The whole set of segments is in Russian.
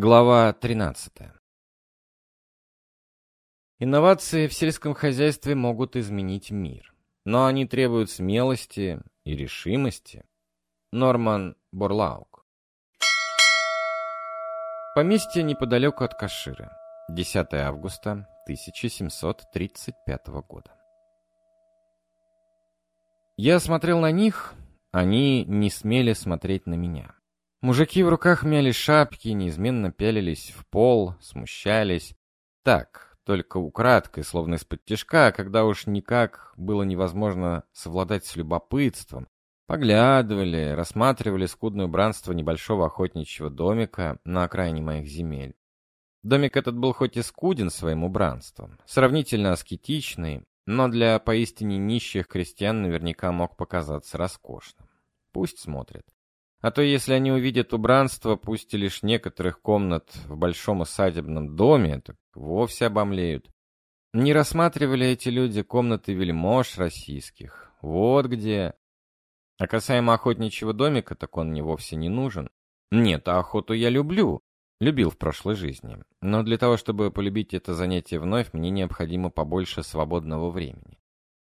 Глава 13. Инновации в сельском хозяйстве могут изменить мир, но они требуют смелости и решимости. Норман Борлаук. Поместье неподалеку от Каширы. 10 августа 1735 года. Я смотрел на них, они не смели смотреть на меня. Мужики в руках мяли шапки, неизменно пялились в пол, смущались. Так, только украдкой, словно из-под тяжка, когда уж никак было невозможно совладать с любопытством. Поглядывали, рассматривали скудное убранство небольшого охотничьего домика на окраине моих земель. Домик этот был хоть и скуден своим убранством, сравнительно аскетичный, но для поистине нищих крестьян наверняка мог показаться роскошным. Пусть смотрят. А то если они увидят убранство, пусть и лишь некоторых комнат в большом усадебном доме, так вовсе обомлеют. Не рассматривали эти люди комнаты вельмож российских. Вот где. А касаемо охотничьего домика, так он мне вовсе не нужен. Нет, а охоту я люблю. Любил в прошлой жизни. Но для того, чтобы полюбить это занятие вновь, мне необходимо побольше свободного времени.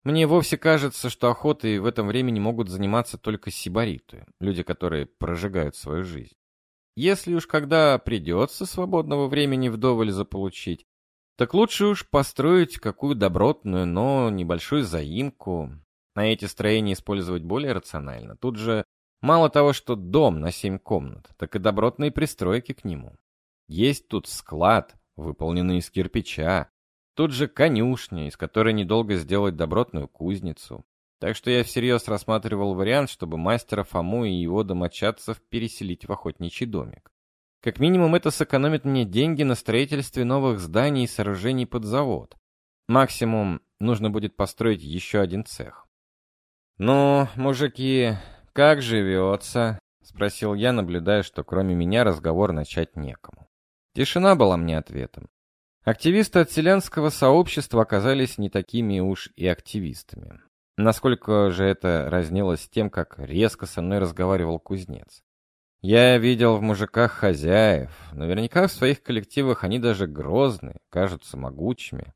Мне вовсе кажется, что охотой в этом времени могут заниматься только сибариты, люди, которые прожигают свою жизнь. Если уж когда придется свободного времени вдоволь заполучить, так лучше уж построить какую добротную, но небольшую заимку. На эти строения использовать более рационально. Тут же мало того, что дом на семь комнат, так и добротные пристройки к нему. Есть тут склад, выполненный из кирпича, Тут же конюшня, из которой недолго сделать добротную кузницу. Так что я всерьез рассматривал вариант, чтобы мастера Фому и его домочадцев переселить в охотничий домик. Как минимум это сэкономит мне деньги на строительстве новых зданий и сооружений под завод. Максимум нужно будет построить еще один цех. «Ну, мужики, как живется?» — спросил я, наблюдая, что кроме меня разговор начать некому. Тишина была мне ответом. Активисты от селянского сообщества оказались не такими уж и активистами. Насколько же это разнилось с тем, как резко со мной разговаривал кузнец. Я видел в мужиках хозяев. Наверняка в своих коллективах они даже грозные, кажутся могучими.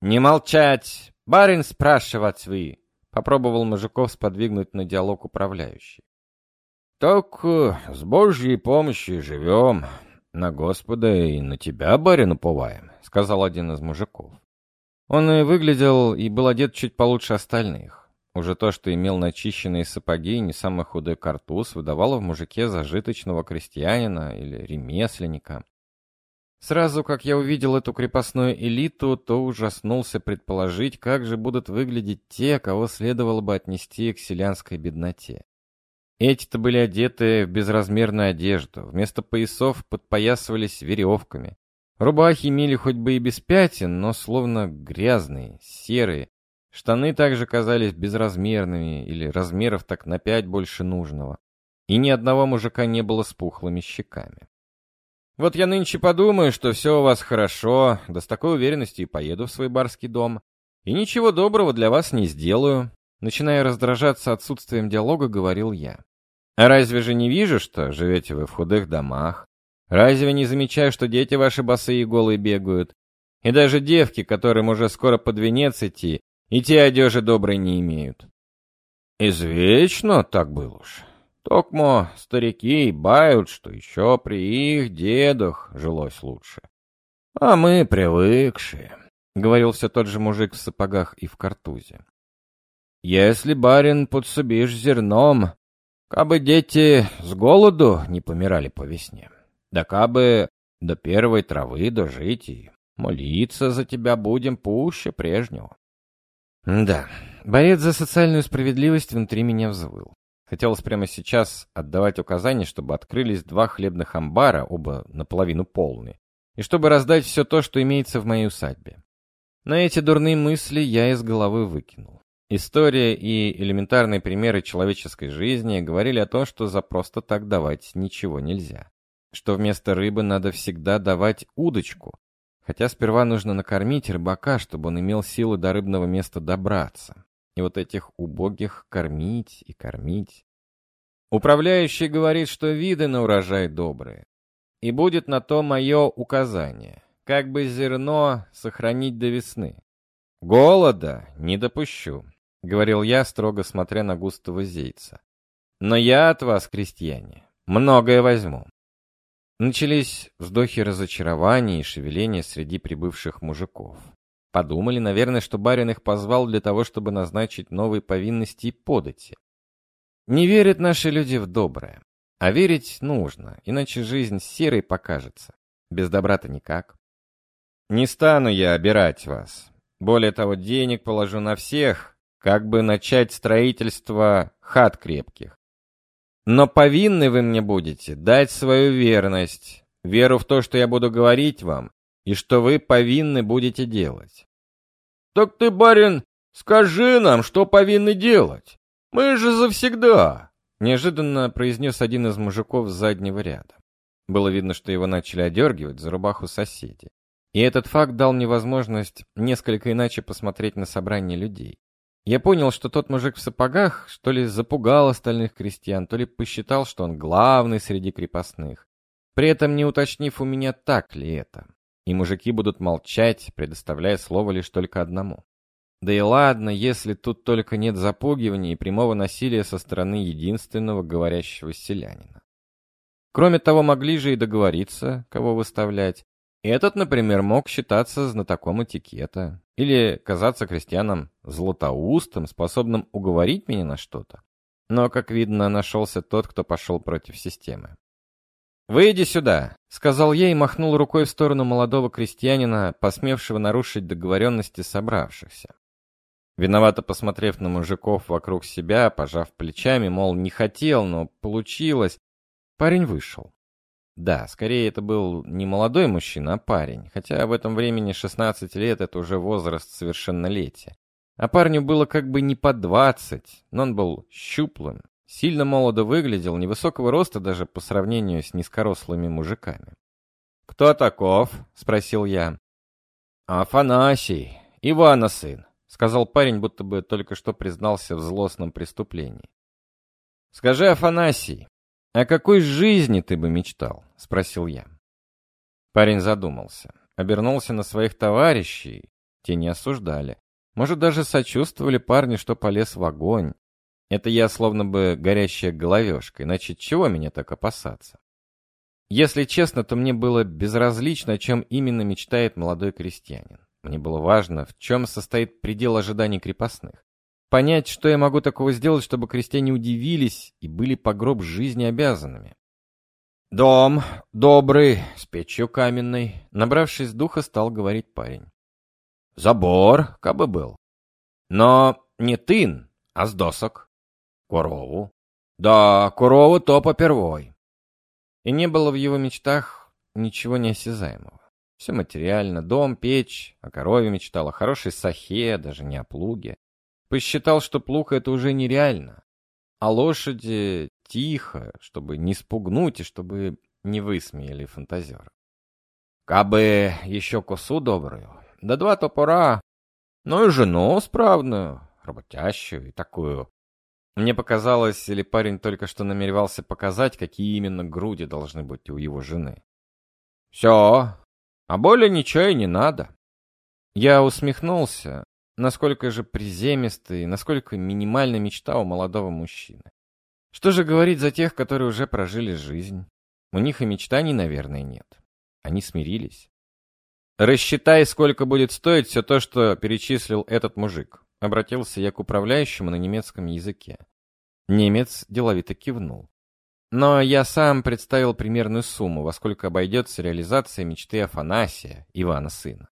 «Не молчать! Барин спрашивать вы!» Попробовал мужиков сподвигнуть на диалог управляющий. «Так э, с Божьей помощью живем. «На Господа и на тебя, барин, уповаем», — сказал один из мужиков. Он и выглядел и был одет чуть получше остальных. Уже то, что имел начищенные сапоги и не самый худой картуз, выдавало в мужике зажиточного крестьянина или ремесленника. Сразу, как я увидел эту крепостную элиту, то ужаснулся предположить, как же будут выглядеть те, кого следовало бы отнести к селянской бедноте. Эти-то были одеты в безразмерную одежду, вместо поясов подпоясывались веревками. Рубахи имели хоть бы и без пятен, но словно грязные, серые. Штаны также казались безразмерными, или размеров так на пять больше нужного. И ни одного мужика не было с пухлыми щеками. Вот я нынче подумаю, что все у вас хорошо, да с такой уверенностью и поеду в свой барский дом. И ничего доброго для вас не сделаю. Начиная раздражаться отсутствием диалога, говорил я. Разве же не вижу, что живете вы в худых домах? Разве не замечаю, что дети ваши босые и голые бегают? И даже девки, которым уже скоро под венец идти, и те одежи доброй не имеют. Извечно так было уж. Токмо старики бают, что еще при их дедах жилось лучше. А мы привыкшие, — говорил все тот же мужик в сапогах и в картузе. Если барин подсобишь зерном, Кабы дети с голоду не помирали по весне, да кабы до первой травы дожить и молиться за тебя будем пуще прежнего. Да, борец за социальную справедливость внутри меня взвыл. Хотелось прямо сейчас отдавать указания, чтобы открылись два хлебных амбара, оба наполовину полные, и чтобы раздать все то, что имеется в моей усадьбе. Но эти дурные мысли я из головы выкинул. История и элементарные примеры человеческой жизни говорили о том, что за просто так давать ничего нельзя. Что вместо рыбы надо всегда давать удочку. Хотя сперва нужно накормить рыбака, чтобы он имел силы до рыбного места добраться. И вот этих убогих кормить и кормить. Управляющий говорит, что виды на урожай добрые. и будет на то мое указание, как бы зерно сохранить до весны. Голода не допущу, — говорил я, строго смотря на Густава Зейца. Но я от вас, крестьяне, многое возьму. Начались вздохи разочарования и шевеления среди прибывших мужиков. Подумали, наверное, что барин их позвал для того, чтобы назначить новые повинности и подати. Не верят наши люди в доброе. А верить нужно, иначе жизнь серой покажется. Без добра-то никак. Не стану я обирать вас. Более того, денег положу на всех, как бы начать строительство хат крепких. Но повинны вы мне будете дать свою верность, веру в то, что я буду говорить вам, и что вы повинны будете делать. Так ты, барин, скажи нам, что повинны делать. Мы же завсегда, неожиданно произнес один из мужиков с заднего ряда. Было видно, что его начали одергивать за рубаху соседи. И этот факт дал мне возможность несколько иначе посмотреть на собрание людей. Я понял, что тот мужик в сапогах, что ли, запугал остальных крестьян, то ли посчитал, что он главный среди крепостных. При этом не уточнив у меня, так ли это и мужики будут молчать, предоставляя слово лишь только одному. Да и ладно, если тут только нет запугивания и прямого насилия со стороны единственного говорящего селянина. Кроме того, могли же и договориться, кого выставлять. Этот, например, мог считаться знатоком этикета или казаться крестьяном златоустом, способным уговорить меня на что-то. Но, как видно, нашелся тот, кто пошел против системы. «Выйди сюда», — сказал я и махнул рукой в сторону молодого крестьянина, посмевшего нарушить договоренности собравшихся. Виновато посмотрев на мужиков вокруг себя, пожав плечами, мол, не хотел, но получилось, парень вышел. Да, скорее это был не молодой мужчина, а парень, хотя в этом времени 16 лет — это уже возраст совершеннолетия. А парню было как бы не по 20, но он был щуплым, Сильно молодо выглядел, невысокого роста даже по сравнению с низкорослыми мужиками. «Кто таков?» — спросил я. «Афанасий, Ивана сын», — сказал парень, будто бы только что признался в злостном преступлении. «Скажи, Афанасий, о какой жизни ты бы мечтал?» — спросил я. Парень задумался, обернулся на своих товарищей, те не осуждали. Может, даже сочувствовали парню, что полез в огонь, это я словно бы горящая головешка, иначе чего меня так опасаться? Если честно, то мне было безразлично, о чем именно мечтает молодой крестьянин. Мне было важно, в чем состоит предел ожиданий крепостных. Понять, что я могу такого сделать, чтобы крестьяне удивились и были по гроб жизни обязанными. «Дом добрый, с печью каменной», — набравшись духа, стал говорить парень. «Забор, кабы был. Но не тын, а с досок. Корову? Да, корову то попервой. И не было в его мечтах ничего неосязаемого. Все материально, дом, печь, о корове мечтал, о хорошей сахе, даже не о плуге. Посчитал, что плуг это уже нереально. А лошади тихо, чтобы не спугнуть и чтобы не высмеяли фантазера. Кабы еще косу добрую, да два топора, ну и жену справную, работящую и такую мне показалось, или парень только что намеревался показать, какие именно груди должны быть у его жены. «Все, а более ничего и не надо». Я усмехнулся, насколько же приземистый, насколько минимальная мечта у молодого мужчины. Что же говорить за тех, которые уже прожили жизнь? У них и мечтаний, наверное, нет. Они смирились. «Рассчитай, сколько будет стоить все то, что перечислил этот мужик», — обратился я к управляющему на немецком языке. Немец деловито кивнул. Но я сам представил примерную сумму, во сколько обойдется реализация мечты Афанасия, Ивана сына.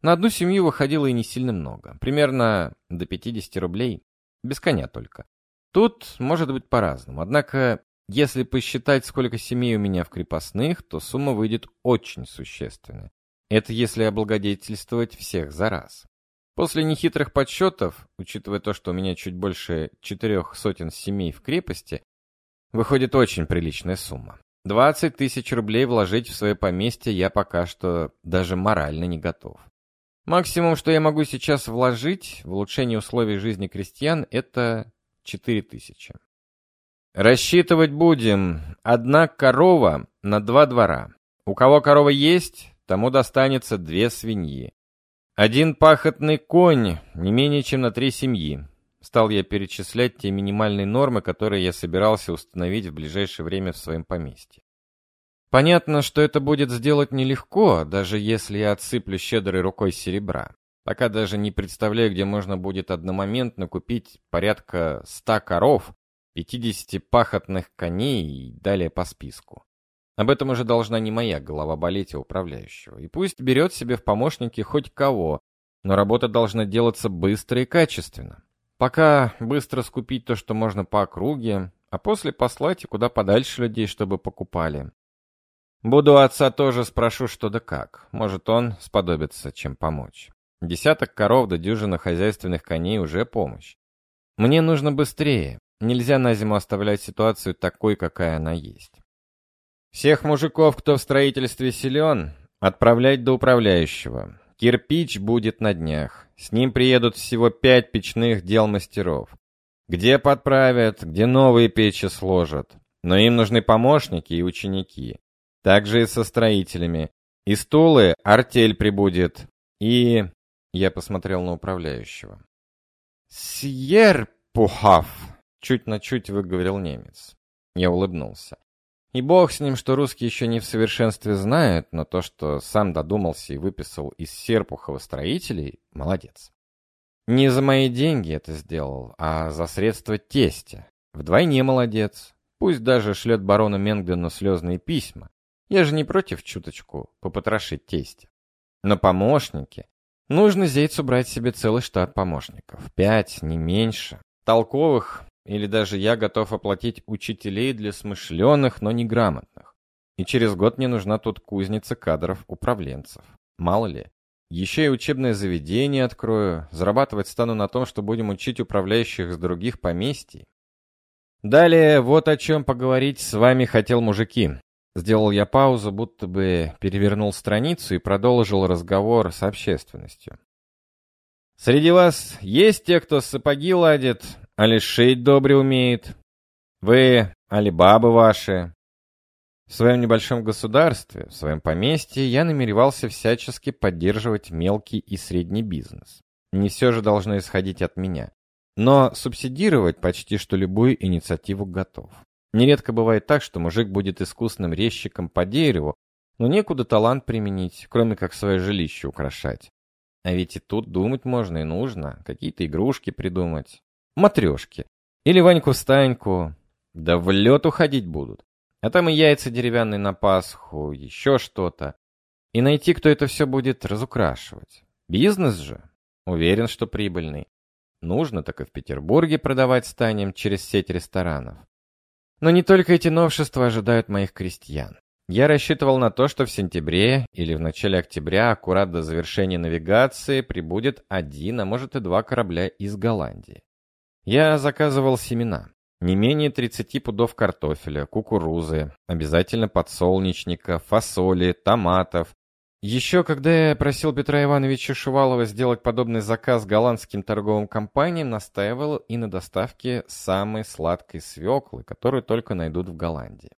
На одну семью выходило и не сильно много, примерно до 50 рублей, без коня только. Тут может быть по-разному, однако, если посчитать, сколько семей у меня в крепостных, то сумма выйдет очень существенная. Это если облагодетельствовать всех за раз. После нехитрых подсчетов, учитывая то, что у меня чуть больше четырех сотен семей в крепости, выходит очень приличная сумма. 20 тысяч рублей вложить в свое поместье я пока что даже морально не готов. Максимум, что я могу сейчас вложить в улучшение условий жизни крестьян, это 4 тысячи. Рассчитывать будем. Одна корова на два двора. У кого корова есть, тому достанется две свиньи. Один пахотный конь, не менее чем на три семьи. Стал я перечислять те минимальные нормы, которые я собирался установить в ближайшее время в своем поместье. Понятно, что это будет сделать нелегко, даже если я отсыплю щедрой рукой серебра. Пока даже не представляю, где можно будет одномоментно купить порядка ста коров, 50 пахотных коней и далее по списку. Об этом уже должна не моя голова болеть, а управляющего. И пусть берет себе в помощники хоть кого, но работа должна делаться быстро и качественно. Пока быстро скупить то, что можно по округе, а после послать и куда подальше людей, чтобы покупали. Буду отца тоже спрошу, что да как. Может, он сподобится, чем помочь. Десяток коров да дюжина хозяйственных коней уже помощь. Мне нужно быстрее. Нельзя на зиму оставлять ситуацию такой, какая она есть. Всех мужиков, кто в строительстве силен, отправлять до управляющего. Кирпич будет на днях. С ним приедут всего пять печных дел мастеров. Где подправят, где новые печи сложат. Но им нужны помощники и ученики. Также и со строителями. И стулы артель прибудет. И... Я посмотрел на управляющего. «Сьерпухав!» — чуть на чуть выговорил немец. Я улыбнулся. И бог с ним, что русский еще не в совершенстве знает, но то, что сам додумался и выписал из Серпухова строителей, молодец. Не за мои деньги это сделал, а за средства тестя. Вдвойне молодец. Пусть даже шлет барону Менгдену слезные письма. Я же не против чуточку попотрошить тестя. Но помощники... Нужно зейцу брать себе целый штат помощников. Пять, не меньше. Толковых, или даже я готов оплатить учителей для смышленых, но неграмотных. И через год мне нужна тут кузница кадров-управленцев. Мало ли. Еще и учебное заведение открою. Зарабатывать стану на том, что будем учить управляющих с других поместий. Далее, вот о чем поговорить с вами хотел мужики. Сделал я паузу, будто бы перевернул страницу и продолжил разговор с общественностью. Среди вас есть те, кто сапоги ладит, Али шить добре умеет? Вы, алибабы ваши? В своем небольшом государстве, в своем поместье, я намеревался всячески поддерживать мелкий и средний бизнес. Не все же должно исходить от меня. Но субсидировать почти что любую инициативу готов. Нередко бывает так, что мужик будет искусным резчиком по дереву, но некуда талант применить, кроме как свое жилище украшать. А ведь и тут думать можно и нужно, какие-то игрушки придумать матрешки. Или Ваньку-Станьку. Да в лед уходить будут. А там и яйца деревянные на Пасху, еще что-то. И найти, кто это все будет разукрашивать. Бизнес же. Уверен, что прибыльный. Нужно, так и в Петербурге продавать станем через сеть ресторанов. Но не только эти новшества ожидают моих крестьян. Я рассчитывал на то, что в сентябре или в начале октября, аккурат до завершения навигации, прибудет один, а может и два корабля из Голландии. Я заказывал семена. Не менее 30 пудов картофеля, кукурузы, обязательно подсолнечника, фасоли, томатов. Еще когда я просил Петра Ивановича Шувалова сделать подобный заказ голландским торговым компаниям, настаивал и на доставке самой сладкой свеклы, которую только найдут в Голландии.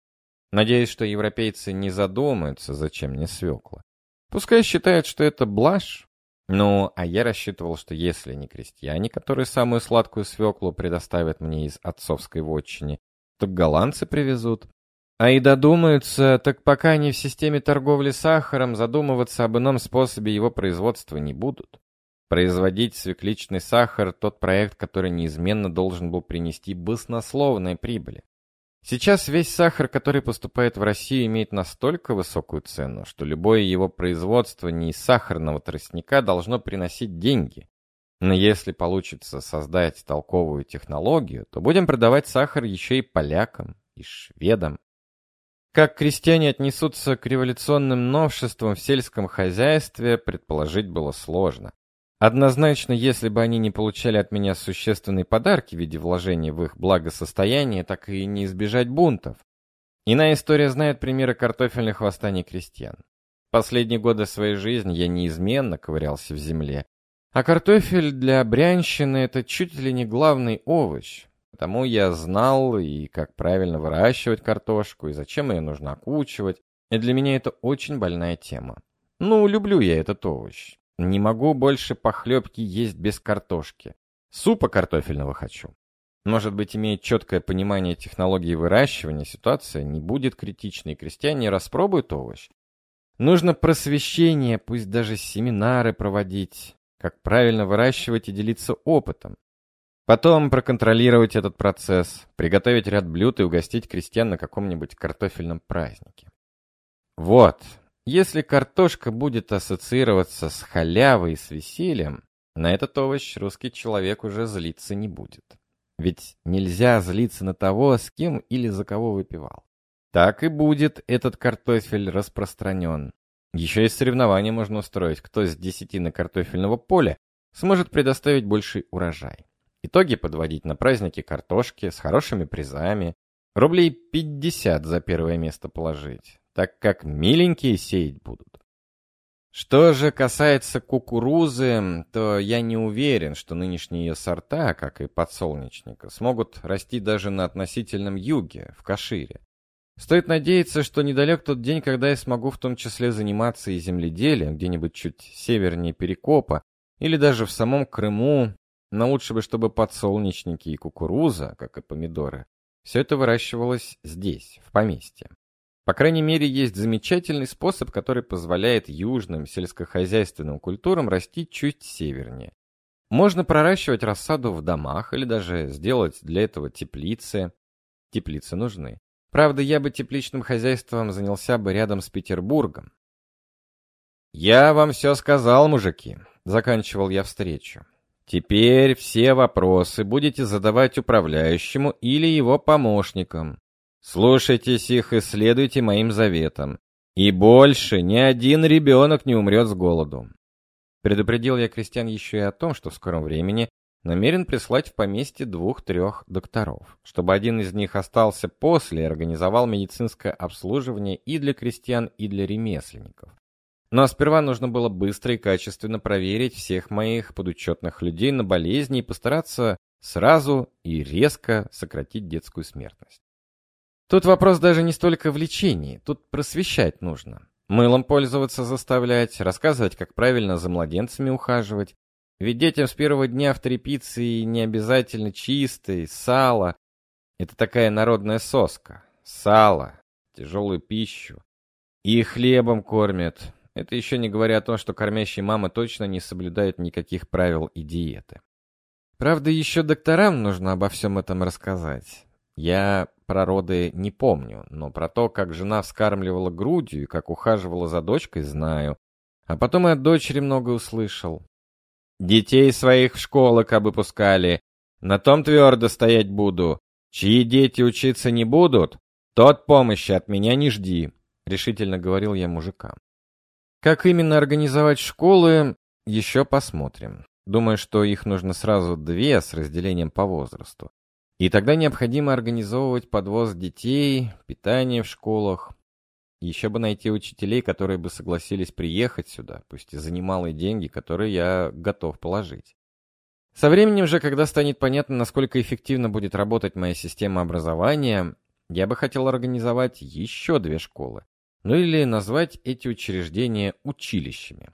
Надеюсь, что европейцы не задумаются, зачем мне свекла. Пускай считают, что это блажь, ну, а я рассчитывал, что если не крестьяне, которые самую сладкую свеклу предоставят мне из отцовской вотчины, то голландцы привезут. А и додумаются, так пока они в системе торговли сахаром, задумываться об ином способе его производства не будут. Производить свекличный сахар – тот проект, который неизменно должен был принести баснословные прибыли. Сейчас весь сахар, который поступает в Россию, имеет настолько высокую цену, что любое его производство не из сахарного тростника должно приносить деньги. Но если получится создать толковую технологию, то будем продавать сахар еще и полякам, и шведам. Как крестьяне отнесутся к революционным новшествам в сельском хозяйстве, предположить было сложно. Однозначно, если бы они не получали от меня существенные подарки в виде вложений в их благосостояние, так и не избежать бунтов. Иная история знает примеры картофельных восстаний крестьян. Последние годы своей жизни я неизменно ковырялся в земле. А картофель для брянщины – это чуть ли не главный овощ. Потому я знал и как правильно выращивать картошку, и зачем ее нужно окучивать, И для меня это очень больная тема. Ну, люблю я этот овощ. Не могу больше похлебки есть без картошки. Супа картофельного хочу. Может быть, имея четкое понимание технологии выращивания, ситуация не будет критичной, и крестьяне распробуют овощ. Нужно просвещение, пусть даже семинары проводить, как правильно выращивать и делиться опытом. Потом проконтролировать этот процесс, приготовить ряд блюд и угостить крестьян на каком-нибудь картофельном празднике. Вот, если картошка будет ассоциироваться с халявой и с весельем, на этот овощ русский человек уже злиться не будет. Ведь нельзя злиться на того, с кем или за кого выпивал. Так и будет этот картофель распространен. Еще и соревнования можно устроить, кто с десятины картофельного поля сможет предоставить больший урожай. Итоги подводить на праздники картошки с хорошими призами. Рублей 50 за первое место положить, так как миленькие сеять будут. Что же касается кукурузы, то я не уверен, что нынешние ее сорта, как и подсолнечника, смогут расти даже на относительном юге, в Кашире. Стоит надеяться, что недалек тот день, когда я смогу в том числе заниматься и земледелием, где-нибудь чуть севернее Перекопа, или даже в самом Крыму, но лучше бы, чтобы подсолнечники и кукуруза, как и помидоры, все это выращивалось здесь, в поместье. По крайней мере, есть замечательный способ, который позволяет южным сельскохозяйственным культурам расти чуть севернее. Можно проращивать рассаду в домах или даже сделать для этого теплицы. Теплицы нужны. Правда, я бы тепличным хозяйством занялся бы рядом с Петербургом. «Я вам все сказал, мужики», — заканчивал я встречу. «Теперь все вопросы будете задавать управляющему или его помощникам. Слушайтесь их и следуйте моим заветам. И больше ни один ребенок не умрет с голоду. Предупредил я крестьян еще и о том, что в скором времени намерен прислать в поместье двух-трех докторов, чтобы один из них остался после и организовал медицинское обслуживание и для крестьян, и для ремесленников. Но сперва нужно было быстро и качественно проверить всех моих подучетных людей на болезни и постараться сразу и резко сократить детскую смертность. Тут вопрос даже не столько в лечении, тут просвещать нужно. Мылом пользоваться заставлять, рассказывать, как правильно за младенцами ухаживать. Ведь детям с первого дня в тряпице не обязательно чистый, сало. Это такая народная соска. Сало, тяжелую пищу. И хлебом кормят. Это еще не говоря о том, что кормящие мамы точно не соблюдают никаких правил и диеты. Правда, еще докторам нужно обо всем этом рассказать. Я про роды не помню, но про то, как жена вскармливала грудью и как ухаживала за дочкой, знаю. А потом и от дочери много услышал. Детей своих в школы кабы пускали. На том твердо стоять буду. Чьи дети учиться не будут, тот помощи от меня не жди, решительно говорил я мужикам. Как именно организовать школы, еще посмотрим. Думаю, что их нужно сразу две с разделением по возрасту. И тогда необходимо организовывать подвоз детей, питание в школах. Еще бы найти учителей, которые бы согласились приехать сюда, пусть и за немалые деньги, которые я готов положить. Со временем же, когда станет понятно, насколько эффективно будет работать моя система образования, я бы хотел организовать еще две школы. Ну или назвать эти учреждения училищами.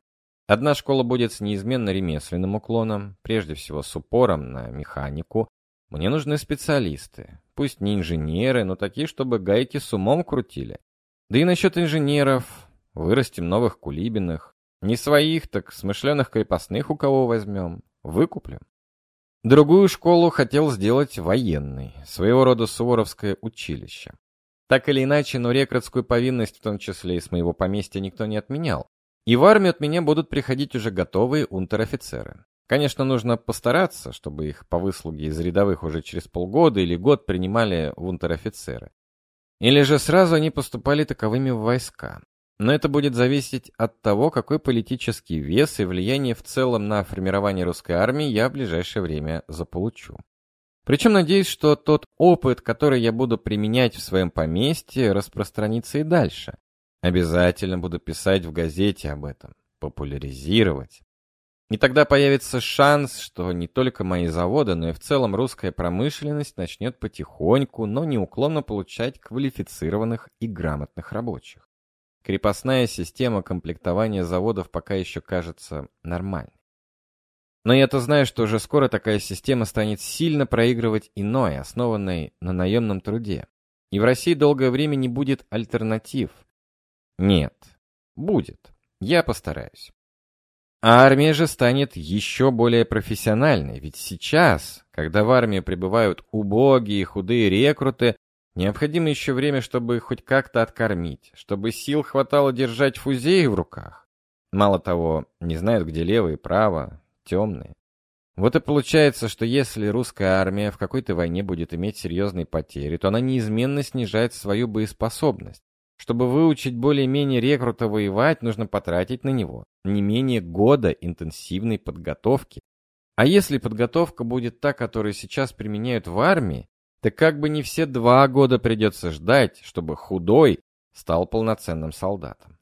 Одна школа будет с неизменно ремесленным уклоном, прежде всего с упором на механику, мне нужны специалисты. Пусть не инженеры, но такие, чтобы гайки с умом крутили. Да и насчет инженеров. Вырастим новых кулибиных. Не своих, так смышленых крепостных у кого возьмем. Выкуплем. Другую школу хотел сделать военный, своего рода суворовское училище. Так или иначе, но рекрутскую повинность, в том числе и с моего поместья, никто не отменял. И в армию от меня будут приходить уже готовые унтер-офицеры. Конечно, нужно постараться, чтобы их по выслуге из рядовых уже через полгода или год принимали в унтер-офицеры. Или же сразу они поступали таковыми в войска. Но это будет зависеть от того, какой политический вес и влияние в целом на формирование русской армии я в ближайшее время заполучу. Причем надеюсь, что тот опыт, который я буду применять в своем поместье, распространится и дальше. Обязательно буду писать в газете об этом, популяризировать. И тогда появится шанс, что не только мои заводы, но и в целом русская промышленность начнет потихоньку, но неуклонно получать квалифицированных и грамотных рабочих. Крепостная система комплектования заводов пока еще кажется нормальной. Но я-то знаю, что уже скоро такая система станет сильно проигрывать иной, основанной на наемном труде. И в России долгое время не будет альтернатив. Нет, будет. Я постараюсь. А армия же станет еще более профессиональной, ведь сейчас, когда в армию прибывают убогие худые рекруты, Необходимо еще время, чтобы их хоть как-то откормить, чтобы сил хватало держать фузеи в руках. Мало того, не знают, где лево и право, темные. Вот и получается, что если русская армия в какой-то войне будет иметь серьезные потери, то она неизменно снижает свою боеспособность. Чтобы выучить более-менее рекрута воевать, нужно потратить на него не менее года интенсивной подготовки. А если подготовка будет та, которую сейчас применяют в армии, так как бы не все два года придется ждать, чтобы худой стал полноценным солдатом.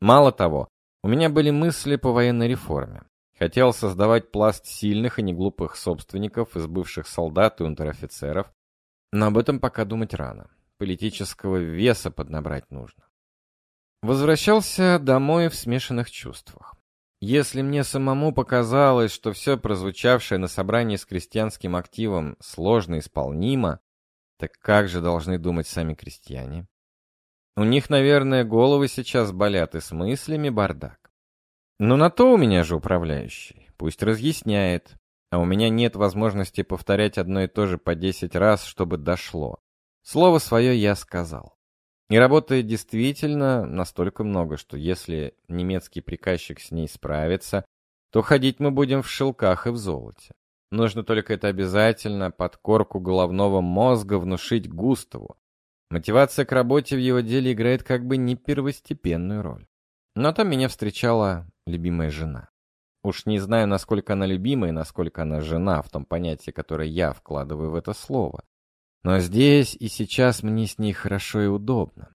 Мало того, у меня были мысли по военной реформе. Хотел создавать пласт сильных и неглупых собственников из бывших солдат и унтер-офицеров, но об этом пока думать рано. Политического веса поднабрать нужно. Возвращался домой в смешанных чувствах. Если мне самому показалось, что все прозвучавшее на собрании с крестьянским активом сложно исполнимо, так как же должны думать сами крестьяне? У них, наверное, головы сейчас болят и с мыслями бардак. Но на то у меня же управляющий. Пусть разъясняет. А у меня нет возможности повторять одно и то же по десять раз, чтобы дошло. Слово свое я сказал. И работает действительно настолько много, что если немецкий приказчик с ней справится, то ходить мы будем в шелках и в золоте. Нужно только это обязательно под корку головного мозга внушить Густаву. Мотивация к работе в его деле играет как бы не первостепенную роль. Но там меня встречала любимая жена. Уж не знаю, насколько она любимая и насколько она жена в том понятии, которое я вкладываю в это слово. Но здесь и сейчас мне с ней хорошо и удобно.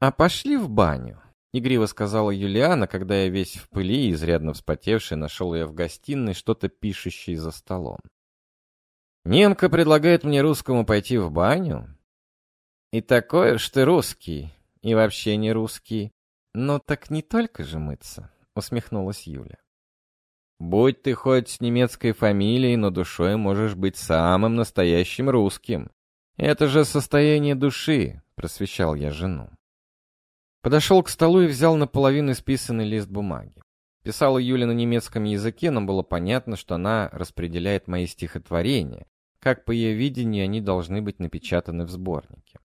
«А пошли в баню», Игриво сказала Юлиана, когда я весь в пыли и изрядно вспотевший нашел ее в гостиной, что-то пишущей за столом. Немка предлагает мне русскому пойти в баню. И такой уж ты русский, и вообще не русский. Но так не только же мыться, усмехнулась Юля. Будь ты хоть с немецкой фамилией, но душой можешь быть самым настоящим русским. Это же состояние души, просвещал я жену. Подошел к столу и взял наполовину исписанный лист бумаги. Писала Юля на немецком языке, но было понятно, что она распределяет мои стихотворения, как по ее видению они должны быть напечатаны в сборнике.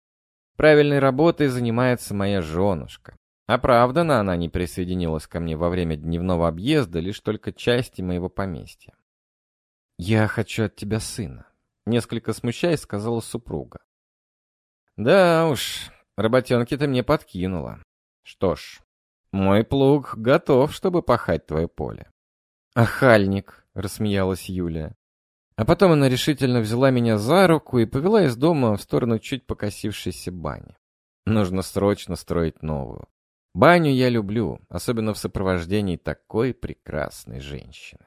Правильной работой занимается моя женушка. Оправдана она не присоединилась ко мне во время дневного объезда, лишь только части моего поместья. «Я хочу от тебя сына», — несколько смущаясь сказала супруга. «Да уж, работенки ты мне подкинула. Что ж, мой плуг готов, чтобы пахать твое поле. Ахальник, рассмеялась Юлия. А потом она решительно взяла меня за руку и повела из дома в сторону чуть покосившейся бани. Нужно срочно строить новую. Баню я люблю, особенно в сопровождении такой прекрасной женщины.